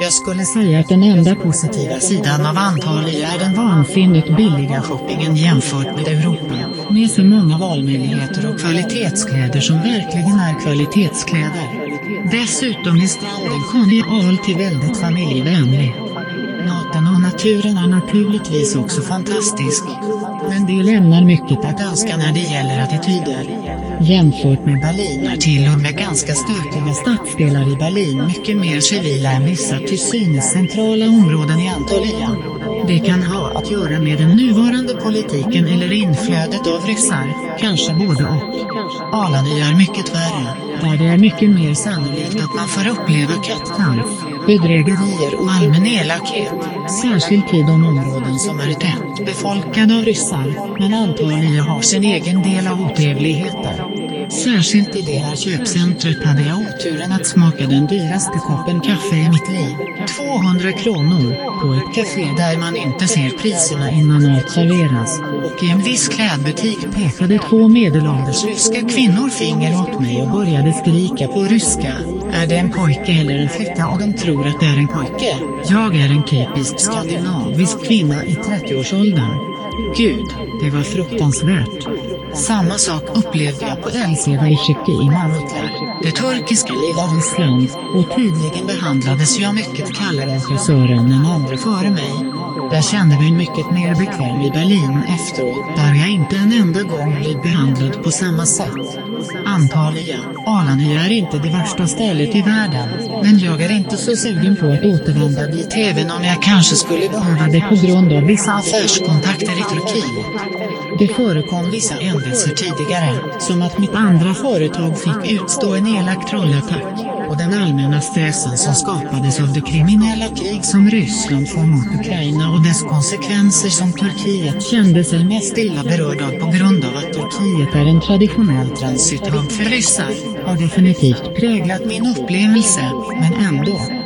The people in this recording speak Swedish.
Jag skulle säga att den enda positiva sidan av Antalya är den vansinnigt billiga shoppingen jämfört med Europa, med så många valmöjligheter och kvalitetskläder som verkligen är kvalitetskläder. Dessutom är stranden genial till väldigt familjevänlig. Maten naturen är naturligtvis också fantastisk. Men det lämnar mycket att önska när det gäller attityder. Jämfört med Berlin är till och med ganska stökiga stadsdelar i Berlin mycket mer civila än vissa till synes centrala områden i Antalya. Det kan ha att göra med den nuvarande politiken eller inflödet av ryssar, kanske både och. Alanya är mycket värre, där det är mycket mer sannolikt att man får uppleva kattdans, bedrägerier och allmän elakhet, särskilt i de områden som är tätt befolkade av ryssar, men antagligen har sin egen del av otrevligheter. Särskilt i det här köpcentret hade jag oturen att smaka den dyraste koppen kaffe i mitt liv, 200 kronor, på ett café där man inte ser priserna innan mat serveras, och i en viss klädbutik pekade två medelålders ryska kvinnor finger åt mig och började skrika på ryska, är det en pojke eller en flicka och de tror att det är en pojke. Jag är en typisk skandinavisk kvinna i 30-årsåldern. Gud, det var fruktansvärt. Samma sak upplevde jag på Elseva i Tjeckien i Mamutlar, det turkiska lilla Ryssland, och tydligen behandlades jag mycket kallare än frisören än andra före mig. Jag kände mig mycket mer bekväm i Berlin efteråt, där jag inte en enda gång blev behandlad på samma sätt. Antalya, Alanya är inte det värsta stället i världen, men jag är inte så sugen på att återvända dit även om jag kanske skulle behöva det på grund av vissa affärskontakter i Turkiet. Det förekom vissa händelser tidigare, som att mitt andra företag fick utstå en elak trollattack, och den allmänna stressen som skapades av det kriminella krig som Ryssland för mot Ukraina och dess konsekvenser som Turkiet kände sig mest illa berörd av på grund av att Turkiet är en traditionell transithub för ryssar, har definitivt präglat min upplevelse, men ändå.